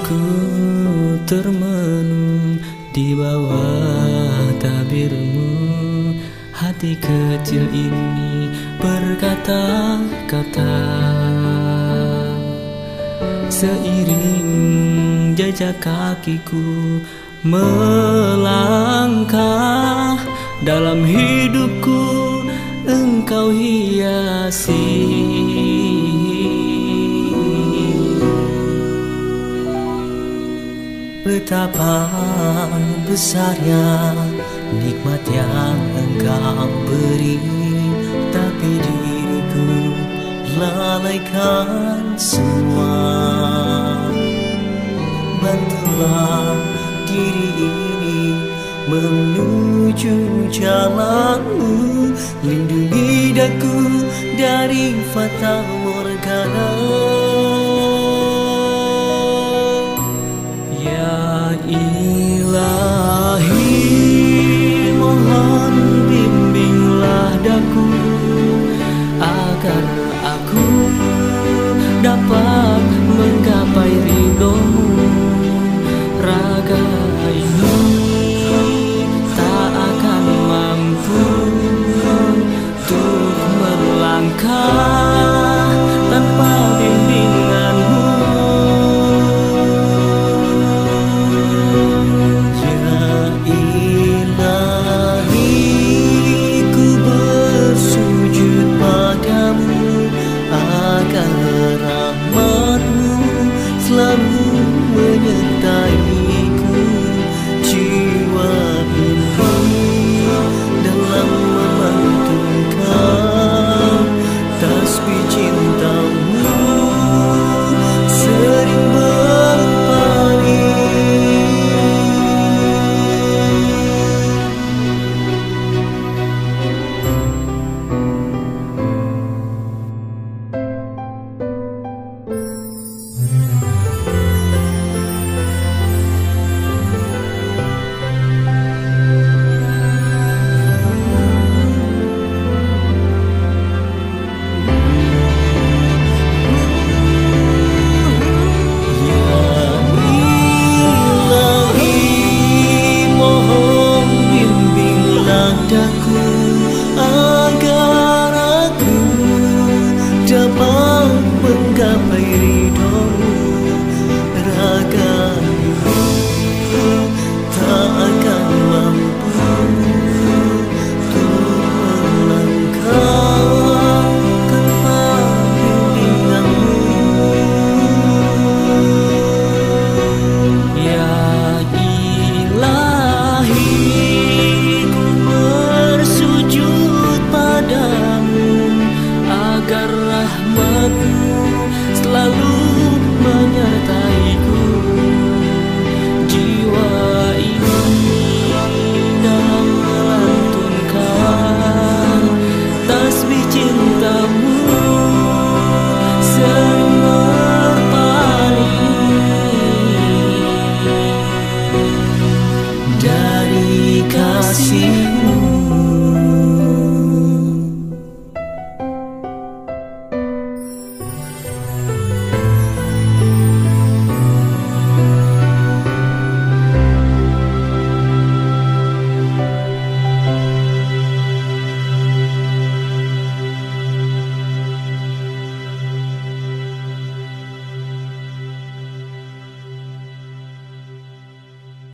Ku termenung di bawah tabirmu. Hati kecil ini berkata-kata Seiring jejak kakiku melangkah Dalam hidupku engkau hiasi Betapa besarnya nikmat yang engkau beri. Tapi diriku lalaikan semua. Bantulah diri ini menuju jalanmu. Lindungi daku dari fata morgana ilahi mohon bimbinglah daku Agar bimbinglah rahmatmu selalu menyertai